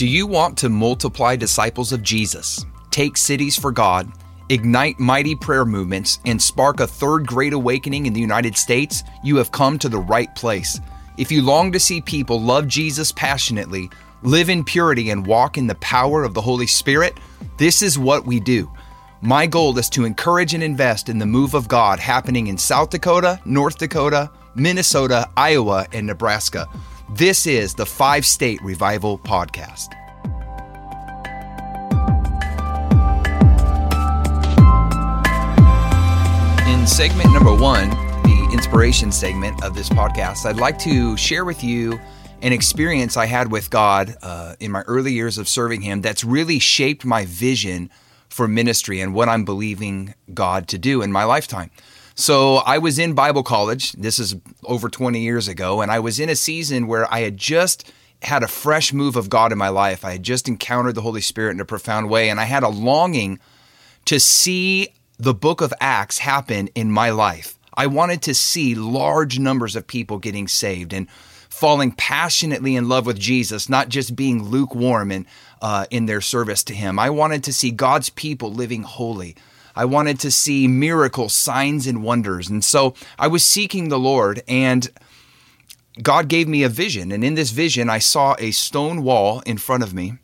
Do you want to multiply disciples of Jesus, take cities for God, ignite mighty prayer movements, and spark a third great awakening in the United States? You have come to the right place. If you long to see people love Jesus passionately, live in purity, and walk in the power of the Holy Spirit, this is what we do. My goal is to encourage and invest in the move of God happening in South Dakota, North Dakota, Minnesota, Iowa, and Nebraska. This is the Five State Revival Podcast. In segment number one, the inspiration segment of this podcast, I'd like to share with you an experience I had with God uh, in my early years of serving Him that's really shaped my vision for ministry and what I'm believing God to do in my lifetime. So I was in Bible college. This is over 20 years ago. And I was in a season where I had just had a fresh move of God in my life. I had just encountered the Holy Spirit in a profound way. And I had a longing to see the book of Acts happen in my life. I wanted to see large numbers of people getting saved and falling passionately in love with Jesus, not just being lukewarm in, uh, in their service to Him. I wanted to see God's people living holy. I wanted to see miracles, signs, and wonders. And so I was seeking the Lord, and God gave me a vision. And in this vision, I saw a stone wall in front of me.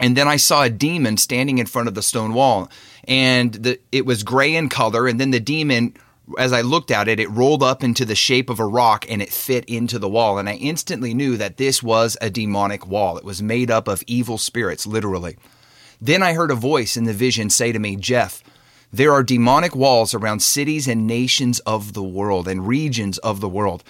And then I saw a demon standing in front of the stone wall. And the, it was gray in color. And then the demon, as I looked at it, it rolled up into the shape of a rock and it fit into the wall. And I instantly knew that this was a demonic wall. It was made up of evil spirits, literally. Then I heard a voice in the vision say to me, Jeff, there are demonic walls around cities and nations of the world and regions of the world.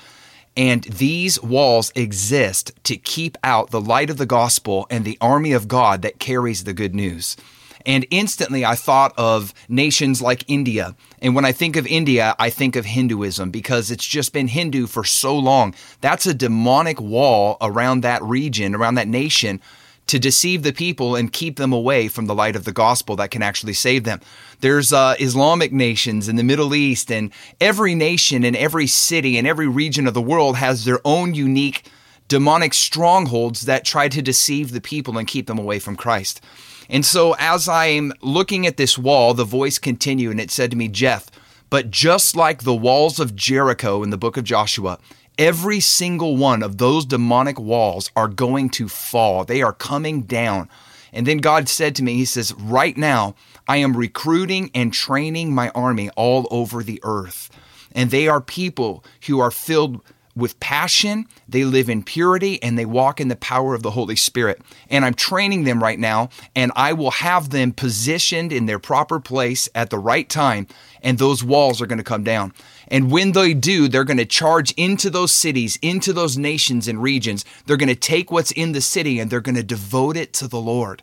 And these walls exist to keep out the light of the gospel and the army of God that carries the good news. And instantly I thought of nations like India. And when I think of India, I think of Hinduism because it's just been Hindu for so long. That's a demonic wall around that region, around that nation to deceive the people and keep them away from the light of the gospel that can actually save them. There's uh, Islamic nations in the Middle East, and every nation and every city and every region of the world has their own unique demonic strongholds that try to deceive the people and keep them away from Christ. And so, as I'm looking at this wall, the voice continued and it said to me, Jeff, but just like the walls of Jericho in the book of Joshua, Every single one of those demonic walls are going to fall. They are coming down. And then God said to me, He says, Right now, I am recruiting and training my army all over the earth. And they are people who are filled with passion, they live in purity, and they walk in the power of the Holy Spirit. And I'm training them right now, and I will have them positioned in their proper place at the right time, and those walls are going to come down. And when they do, they're going to charge into those cities, into those nations and regions. They're going to take what's in the city and they're going to devote it to the Lord.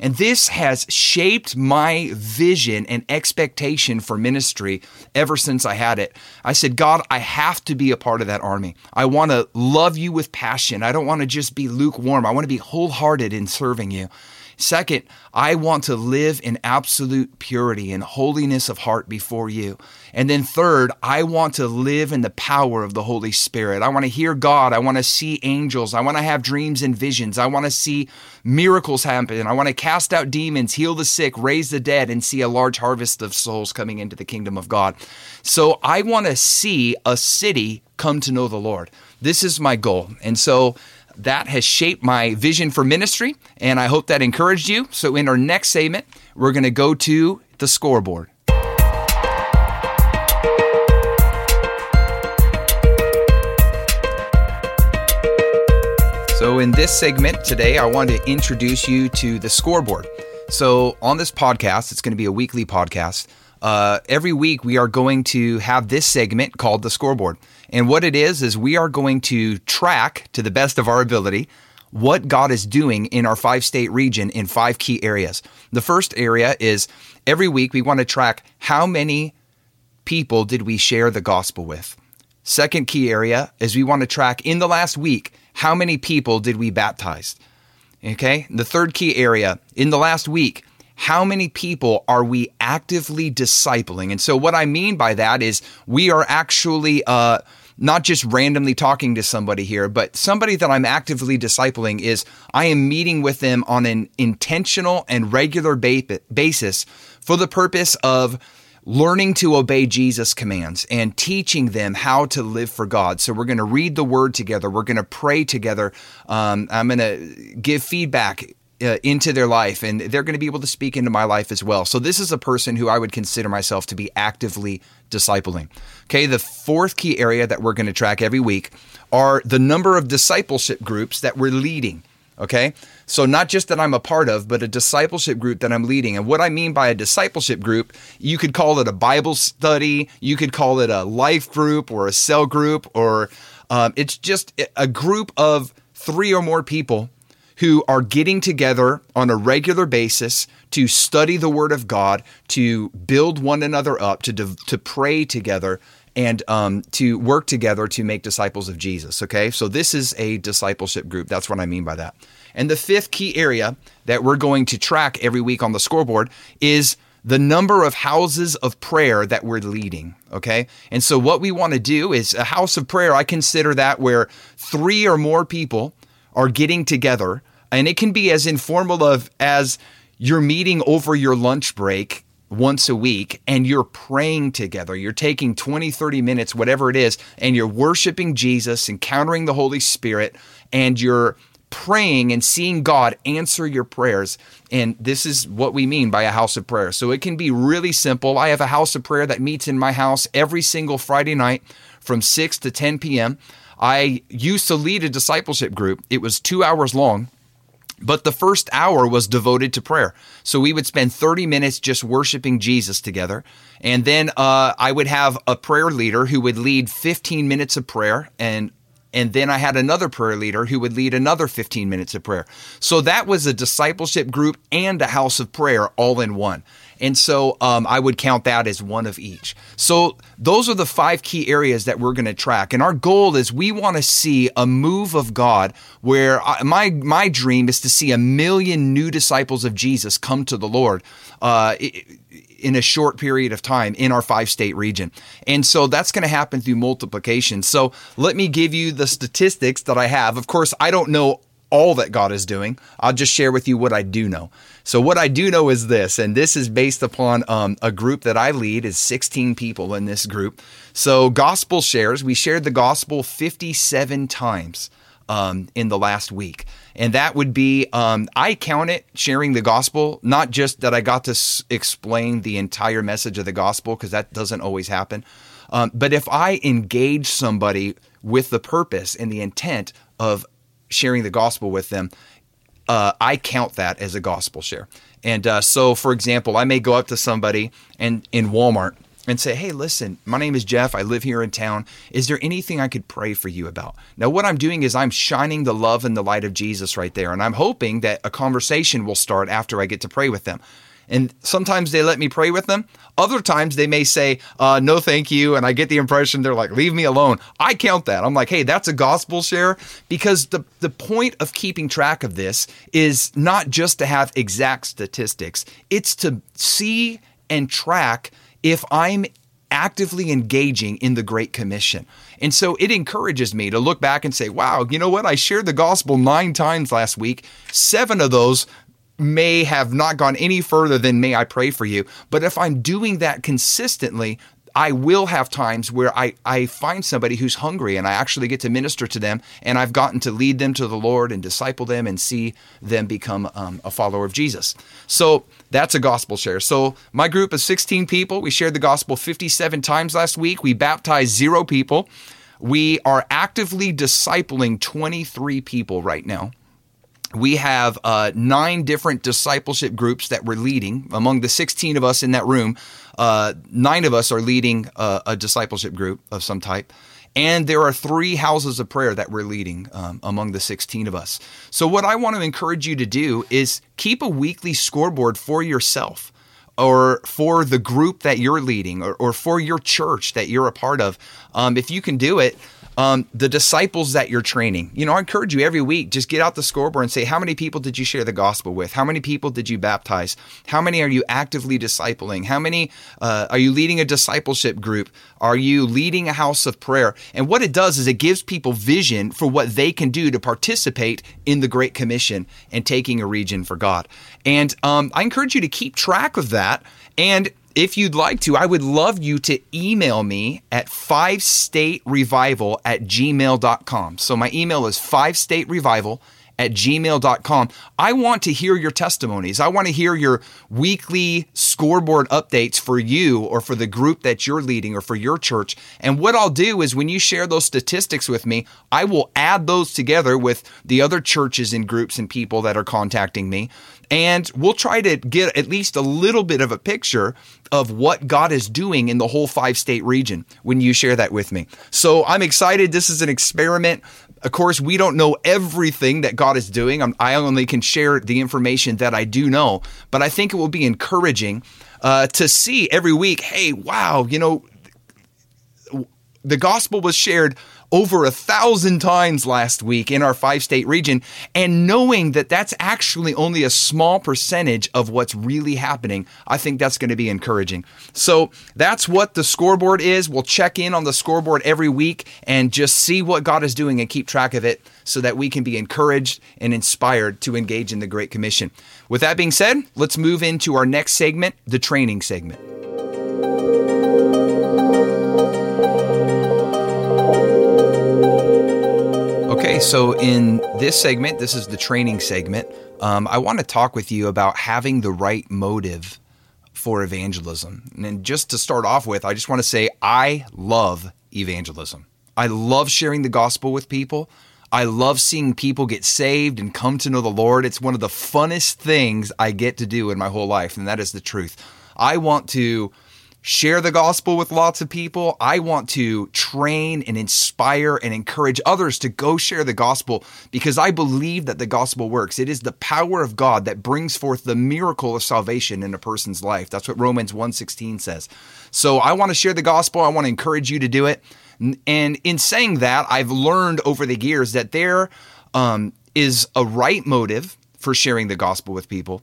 And this has shaped my vision and expectation for ministry ever since I had it. I said, God, I have to be a part of that army. I want to love you with passion. I don't want to just be lukewarm. I want to be wholehearted in serving you. Second, I want to live in absolute purity and holiness of heart before you. And then third, I want to live in the power of the Holy Spirit. I want to hear God. I want to see angels. I want to have dreams and visions. I want to see miracles happen. I want to cast out demons, heal the sick, raise the dead, and see a large harvest of souls coming into the kingdom of God. So I want to see a city come to know the Lord. This is my goal. And so that has shaped my vision for ministry, and I hope that encouraged you. So, in our next segment, we're going to go to the scoreboard. So, in this segment today, I want to introduce you to the scoreboard. So, on this podcast, it's going to be a weekly podcast. Uh, every week, we are going to have this segment called the scoreboard. And what it is, is we are going to track to the best of our ability what God is doing in our five state region in five key areas. The first area is every week we want to track how many people did we share the gospel with. Second key area is we want to track in the last week how many people did we baptize. Okay. The third key area in the last week, how many people are we actively discipling? And so, what I mean by that is we are actually uh, not just randomly talking to somebody here, but somebody that I'm actively discipling is I am meeting with them on an intentional and regular ba- basis for the purpose of learning to obey Jesus' commands and teaching them how to live for God. So we're going to read the word together. We're going to pray together. Um, I'm going to give feedback uh, into their life and they're going to be able to speak into my life as well. So this is a person who I would consider myself to be actively discipling. Okay, the fourth key area that we're going to track every week are the number of discipleship groups that we're leading. Okay, so not just that I'm a part of, but a discipleship group that I'm leading. And what I mean by a discipleship group, you could call it a Bible study, you could call it a life group or a cell group, or um, it's just a group of three or more people who are getting together on a regular basis to study the Word of God, to build one another up, to to pray together, and um, to work together to make disciples of Jesus. Okay, so this is a discipleship group. That's what I mean by that. And the fifth key area that we're going to track every week on the scoreboard is the number of houses of prayer that we're leading. Okay. And so what we want to do is a house of prayer. I consider that where three or more people are getting together. And it can be as informal of as you're meeting over your lunch break once a week and you're praying together. You're taking 20, 30 minutes, whatever it is, and you're worshiping Jesus, encountering the Holy Spirit, and you're praying and seeing God answer your prayers. And this is what we mean by a house of prayer. So it can be really simple. I have a house of prayer that meets in my house every single Friday night from 6 to 10 p.m. I used to lead a discipleship group, it was two hours long. But the first hour was devoted to prayer. So we would spend 30 minutes just worshiping Jesus together. And then uh, I would have a prayer leader who would lead 15 minutes of prayer. And and then I had another prayer leader who would lead another 15 minutes of prayer. So that was a discipleship group and a house of prayer all in one. And so um, I would count that as one of each. So those are the five key areas that we're going to track. And our goal is we want to see a move of God where I, my, my dream is to see a million new disciples of Jesus come to the Lord. Uh, in a short period of time in our five state region. And so that's going to happen through multiplication. So let me give you the statistics that I have. Of course, I don't know all that God is doing. I'll just share with you what I do know. So what I do know is this, and this is based upon um, a group that I lead is 16 people in this group. So gospel shares, we shared the gospel 57 times um, in the last week. And that would be, um, I count it sharing the gospel, not just that I got to s- explain the entire message of the gospel, because that doesn't always happen. Um, but if I engage somebody with the purpose and the intent of sharing the gospel with them, uh, I count that as a gospel share. And uh, so, for example, I may go up to somebody and in Walmart and say, Hey, listen, my name is Jeff. I live here in town. Is there anything I could pray for you about? Now, what I'm doing is I'm shining the love and the light of Jesus right there. And I'm hoping that a conversation will start after I get to pray with them. And sometimes they let me pray with them. Other times they may say, uh, no, thank you. And I get the impression they're like, leave me alone. I count that. I'm like, hey, that's a gospel share because the, the point of keeping track of this is not just to have exact statistics, it's to see and track if I'm actively engaging in the Great Commission. And so it encourages me to look back and say, wow, you know what? I shared the gospel nine times last week. Seven of those may have not gone any further than may I pray for you. But if I'm doing that consistently, I will have times where I, I find somebody who's hungry and I actually get to minister to them and I've gotten to lead them to the Lord and disciple them and see them become um, a follower of Jesus. So that's a gospel share. So my group of 16 people, we shared the gospel 57 times last week. We baptized zero people. We are actively discipling 23 people right now we have uh, nine different discipleship groups that we're leading. Among the 16 of us in that room, uh, nine of us are leading a, a, discipleship group of some type. And there are three houses of prayer that we're leading um, among the 16 of us. So, what I want to encourage you to do is keep a weekly scoreboard for yourself or for the group that you're leading or, or for your church that you're a part of. Um, if you can do it, um, the disciples that you're training. You know, I encourage you every week, just get out the scoreboard and say, how many people did you share the gospel with? How many people did you baptize? How many are you actively discipling? How many uh, are you leading a discipleship group? Are you leading a house of prayer? And what it does is it gives people vision for what they can do to participate in the Great Commission and taking a region for God. And um, I encourage you to keep track of that. And if you'd like to, I would love you to email me at five state revival at gmail.com. So my email is five state revival at gmail.com. I want to hear your testimonies. I want to hear your weekly scoreboard updates for you or for the group that you're leading or for your church. And what I'll do is when you share those statistics with me, I will add those together with the other churches and groups and people that are contacting me. And we'll try to get at least a little bit of a picture of what God is doing in the whole five state region when you share that with me. So I'm excited. This is an experiment. Of course, we don't know everything that God is doing. I only can share the information that I do know, but I think it will be encouraging uh, to see every week hey, wow, you know, the gospel was shared over a thousand times last week in our five state region, and knowing that that's actually only a small percentage of what's really happening, I think that's going to be encouraging. So that's what the scoreboard is. We'll check in on the scoreboard every week and just see what God is doing and keep track of it so that we can be encouraged and inspired to engage in the Great Commission. With that being said, let's move into our next segment, the training segment. Okay, so in this segment, this is the training segment. Um, I want to talk with you about having the right motive for evangelism. And just to start off with, I just want to say I love evangelism. I love sharing the gospel with people. I love seeing people get saved and come to know the Lord. It's one of the funnest things I get to do in my whole life, and that is the truth. I want to share the gospel with lots of people. I want to train and inspire and encourage others to go share the gospel because I believe that the gospel works. It is the power of God that brings forth the miracle of salvation in a person's life. That's what Romans 1:16 says. So I want to share the gospel. I want to encourage you to do it. And in saying that, I've learned over the years that there um, is a right motive for sharing the gospel with people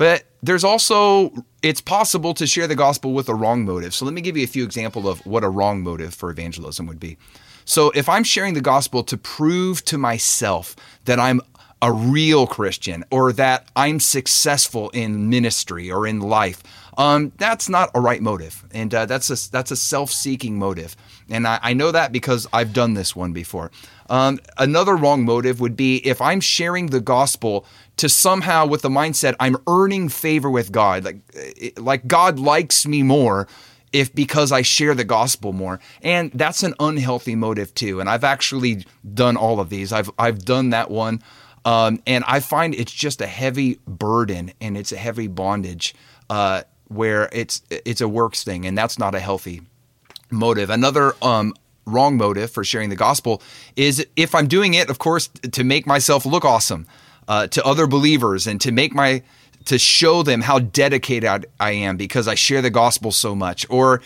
but there's also, it's possible to share the gospel with a wrong motive. So let me give you a few examples of what a wrong motive for evangelism would be. So if I'm sharing the gospel to prove to myself that I'm a real Christian or that I'm successful in ministry or in life, um, that's not a right motive, and uh, that's a that's a self-seeking motive, and I, I, know that because I've done this one before. Um, another wrong motive would be if I'm sharing the gospel to somehow with the mindset I'm earning favor with God, like like God likes me more if because I share the gospel more. And that's an unhealthy motive too. And I've actually done all of these. I've I've done that one. Um, and I find it's just a heavy burden and it's a heavy bondage uh, where it's it's a works thing, and that's not a healthy motive. Another um, wrong motive for sharing the gospel is if I'm doing it, of course, to make myself look awesome uh, to other believers and to make my to show them how dedicated I am because I share the gospel so much. Or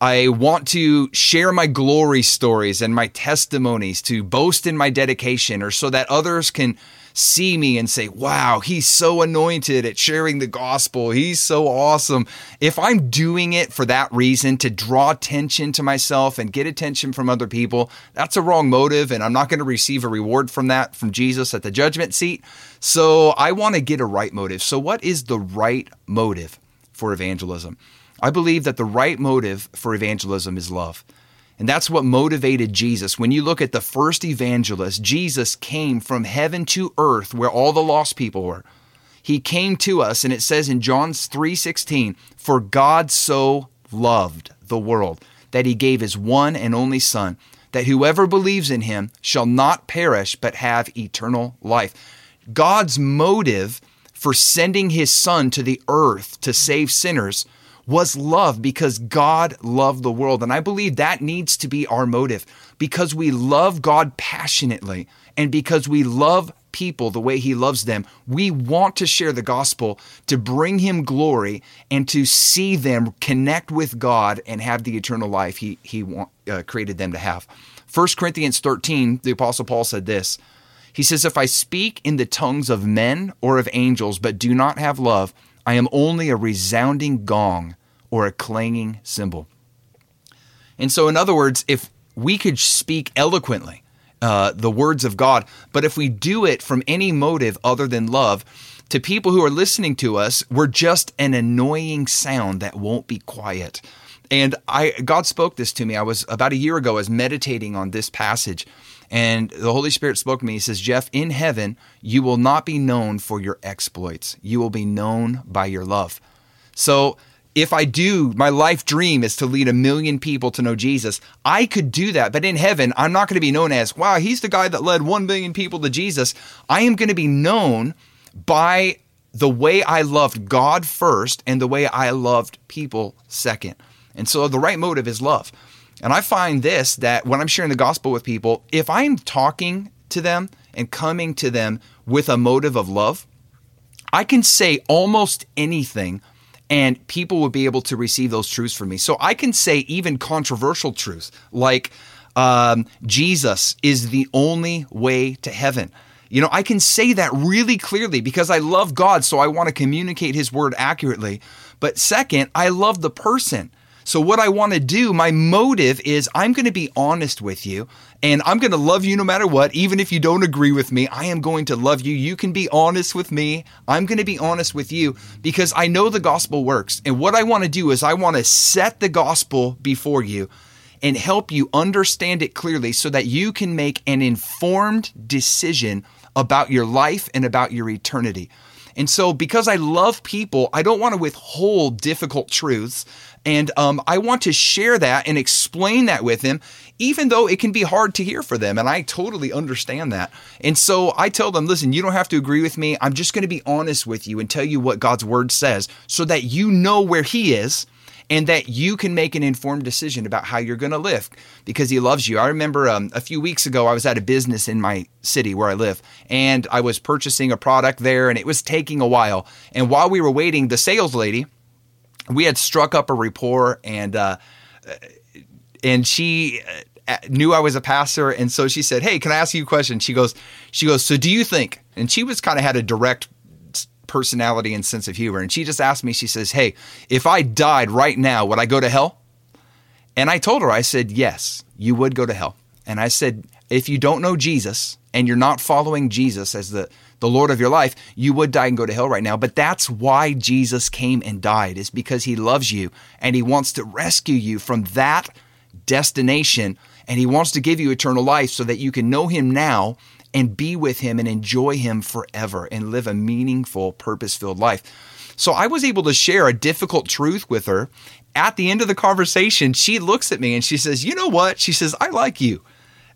I want to share my glory stories and my testimonies to boast in my dedication or so that others can see me and say, wow, he's so anointed at sharing the gospel. He's so awesome. If I'm doing it for that reason to draw attention to myself and get attention from other people, that's a wrong motive. And I'm not going to receive a reward from that from Jesus at the judgment seat. So I want to get a right motive. So, what is the right motive for evangelism? I believe that the right motive for evangelism is love. And that's what motivated Jesus. When you look at the first evangelist, Jesus came from heaven to earth where all the lost people were. He came to us and it says in John 3:16, "For God so loved the world that he gave his one and only son, that whoever believes in him shall not perish but have eternal life." God's motive for sending his son to the earth to save sinners was love because God loved the world. And I believe that needs to be our motive because we love God passionately and because we love people the way he loves them. We want to share the gospel to bring him glory and to see them connect with God and have the eternal life he, he want, uh, created them to have. 1 Corinthians 13, the Apostle Paul said this. He says, If I speak in the tongues of men or of angels, but do not have love, I am only a resounding gong or a clanging cymbal. And so, in other words, if we could speak eloquently uh, the words of God, but if we do it from any motive other than love, to people who are listening to us, we're just an annoying sound that won't be quiet. And I God spoke this to me. I was about a year ago, I was meditating on this passage. And the Holy Spirit spoke to me. He says, Jeff, in heaven, you will not be known for your exploits. You will be known by your love. So if I do, my life dream is to lead a million people to know Jesus. I could do that, but in heaven, I'm not going to be known as, wow, he's the guy that led 1 million people to Jesus. I am going to be known by the way I loved God first and the way I loved people second. And so the right motive is love. And I find this that when I'm sharing the gospel with people, if I'm talking to them and coming to them with a motive of love, I can say almost anything and people will be able to receive those truths from me. So I can say even controversial truths like um, Jesus is the only way to heaven. You know, I can say that really clearly because I love God, so I want to communicate His word accurately. But second, I love the person. So, what I want to do, my motive is I'm going to be honest with you and I'm going to love you no matter what. Even if you don't agree with me, I am going to love you. You can be honest with me. I'm going to be honest with you because I know the gospel works. And what I want to do is I want to set the gospel before you and help you understand it clearly so that you can make an informed decision about your life and about your eternity. And so, because I love people, I don't want to withhold difficult truths. And um, I want to share that and explain that with them, even though it can be hard to hear for them. And I totally understand that. And so I tell them, listen, you don't have to agree with me. I'm just going to be honest with you and tell you what God's word says so that you know where He is and that you can make an informed decision about how you're going to live because he loves you. I remember um, a few weeks ago, I was at a business in my city where I live, and I was purchasing a product there, and it was taking a while. And while we were waiting, the sales lady, we had struck up a rapport and uh, and she uh, knew I was a pastor and so she said, "Hey, can I ask you a question?" She goes she goes, "So do you think?" And she was kind of had a direct personality and sense of humor and she just asked me she says, "Hey, if I died right now, would I go to hell?" And I told her I said, "Yes, you would go to hell." And I said, "If you don't know Jesus and you're not following Jesus as the the Lord of your life, you would die and go to hell right now. But that's why Jesus came and died, is because he loves you and he wants to rescue you from that destination. And he wants to give you eternal life so that you can know him now and be with him and enjoy him forever and live a meaningful, purpose filled life. So I was able to share a difficult truth with her. At the end of the conversation, she looks at me and she says, You know what? She says, I like you.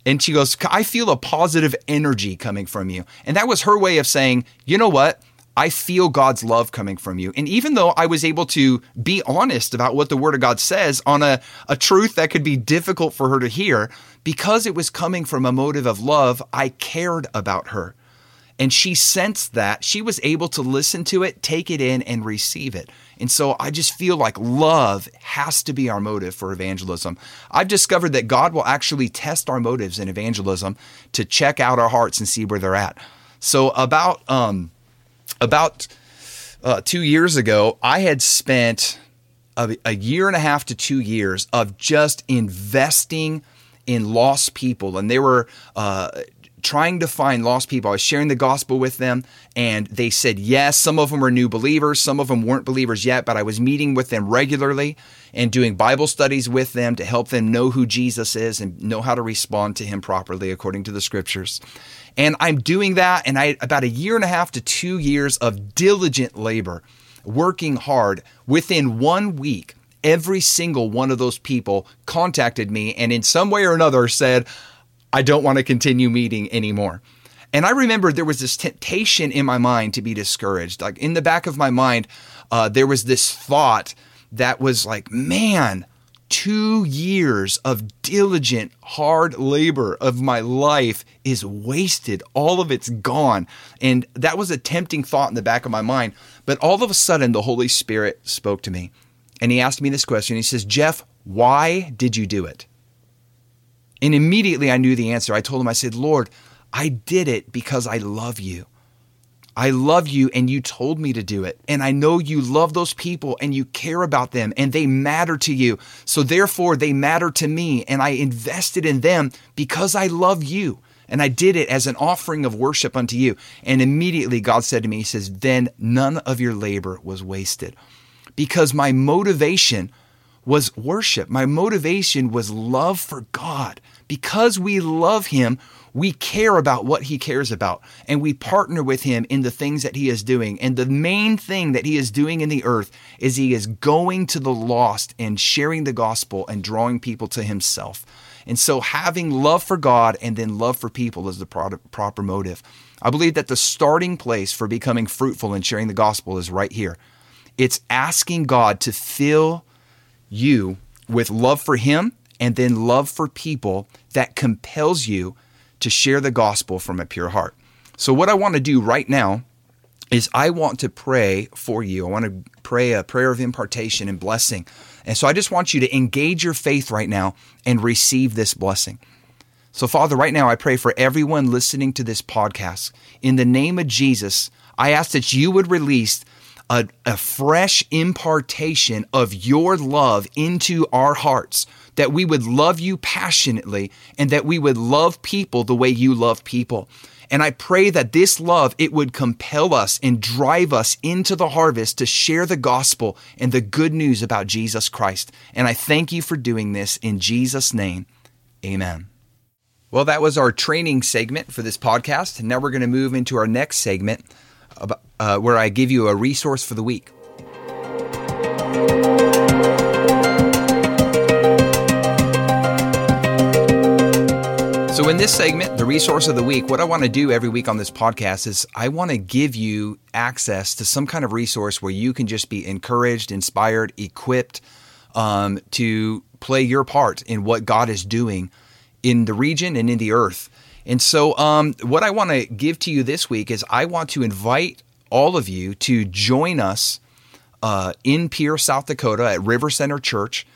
And she goes, I feel a positive energy coming from you. And that was her way of saying, you know what? I feel God's love coming from you. And even though I was able to be honest about what the Word of God says on a, a truth that could be difficult for her to hear, because it was coming from a motive of love, I cared about her. And she sensed that. She was able to listen to it, take it in, and receive it. And so I just feel like love has to be our motive for evangelism. I've discovered that God will actually test our motives in evangelism to check out our hearts and see where they're at. So about um, about uh, two years ago, I had spent a, a year and a half to two years of just investing in lost people, and they were uh, trying to find lost people. I was sharing the gospel with them, and they said yes. Some of them were new believers, some of them weren't believers yet, but I was meeting with them regularly and doing Bible studies with them to help them know who Jesus is and know how to respond to him properly according to the scriptures. And I'm doing that, and I about a year and a half to two years of diligent labor, working hard. Within one week, every single one of those people contacted me and in some way or another said, I don't want to continue meeting anymore. And I remember there was this temptation in my mind to be discouraged. Like in the back of my mind, uh, there was this thought that was like, man, two years of diligent, hard labor of my life is wasted. All of it's gone. And that was a tempting thought in the back of my mind. But all of a sudden, the Holy Spirit spoke to me and he asked me this question. He says, Jeff, why did you do it? And immediately I knew the answer. I told him, I said, Lord, I did it because I love you. I love you and you told me to do it. And I know you love those people and you care about them and they matter to you. So therefore, they matter to me. And I invested in them because I love you. And I did it as an offering of worship unto you. And immediately God said to me, He says, Then none of your labor was wasted. Because my motivation was worship. My motivation was love for God. Because we love Him, we care about what he cares about and we partner with him in the things that he is doing. And the main thing that he is doing in the earth is he is going to the lost and sharing the gospel and drawing people to himself. And so having love for God and then love for people is the proper motive. I believe that the starting place for becoming fruitful and sharing the gospel is right here. It's asking God to fill you with love for him and then love for people that compels you to share the gospel from a pure heart. So, what I want to do right now is I want to pray for you. I want to pray a prayer of impartation and blessing. And so I just want you to engage your faith right now and receive this blessing. So, Father, right now I pray for everyone listening to this podcast. In the name of Jesus, I ask that you would release a, a fresh impartation of your love into our hearts that we would love you passionately and that we would love people the way you love people. And I pray that this love, it would compel us and drive us into the harvest to share the gospel and the good news about Jesus Christ. And I thank you for doing this in Jesus' name. Amen. Well, that was our training segment for this podcast. And now we're going to move into our next segment uh, where I give you a resource for the week. So, in this segment, the resource of the week, what I want to do every week on this podcast is I want to give you access to some kind of resource where you can just be encouraged, inspired, equipped um, to play your part in what God is doing in the region and in the earth. And so, um, what I want to give to you this week is I want to invite all of you to join us uh, in Pierre, South Dakota at River Center Church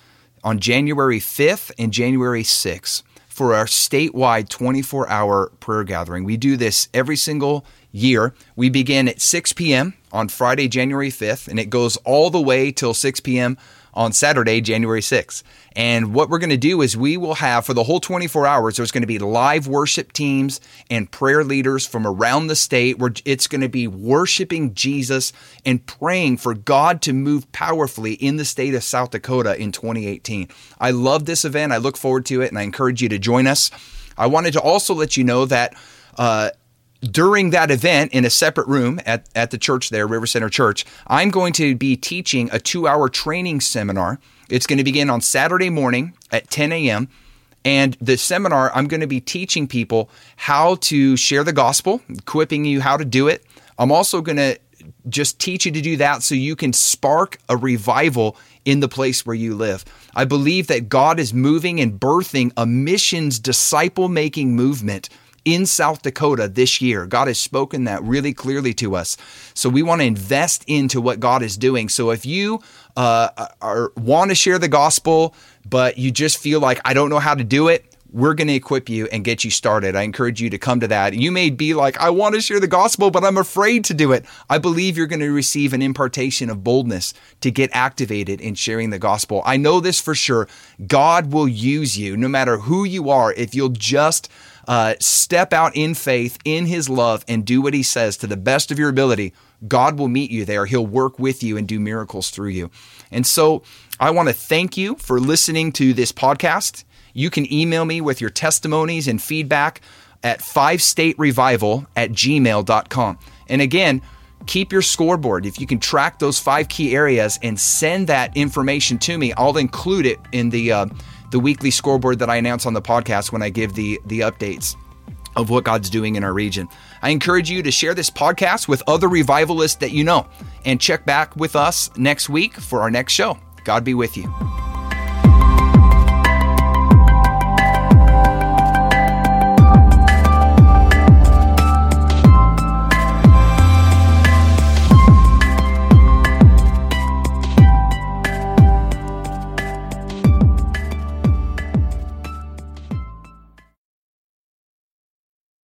on January 5th and January 6th for our statewide 24 hour prayer gathering. We do this every single year. We begin at 6 p.m. on Friday, January 5th, and it goes all the way till 6 p.m on Saturday, January 6th. And what we're going to do is we will have for the whole 24 hours, there's going to be live worship teams and prayer leaders from around the state where it's going to be worshiping Jesus and praying for God to move powerfully in the state of South Dakota in 2018. I love this event. I look forward to it and I encourage you to join us. I wanted to also let you know that uh, during that event in a separate room at, at the church there, River Center Church, I'm going to be teaching a two hour training seminar. It's going to begin on Saturday morning at 10 a.m. And the seminar, I'm going to be teaching people how to share the gospel, equipping you how to do it. I'm also going to just teach you to do that so you can spark a revival in the place where you live. I believe that God is moving and birthing a missions disciple making movement in South Dakota this year. God has spoken that really clearly to us. So we want to invest into what God is doing. So if you uh, are, want to share the gospel, but you just feel like, I don't know how to do it, we're going to equip you and get you started. I encourage you to come to that. You may be like, I want to share the gospel, but I'm afraid to do it. I believe you're going to receive an impartation of boldness to get activated in sharing the gospel. I know this for sure. God will use you no matter who you are if you'll just uh, step out in faith, in His love, and do what He says to the best of your ability, God will meet you there. He'll work with you and do miracles through you. And so I want to thank you for listening to this podcast. You can email me with your testimonies and feedback at 5staterevival at gmail.com. And again, keep your scoreboard. If you can track those five key areas and send that information to me, I'll include it in the uh, the weekly scoreboard that I announce on the podcast when I give the the updates of what God's doing in our region. I encourage you to share this podcast with other revivalists that you know and check back with us next week for our next show. God be with you.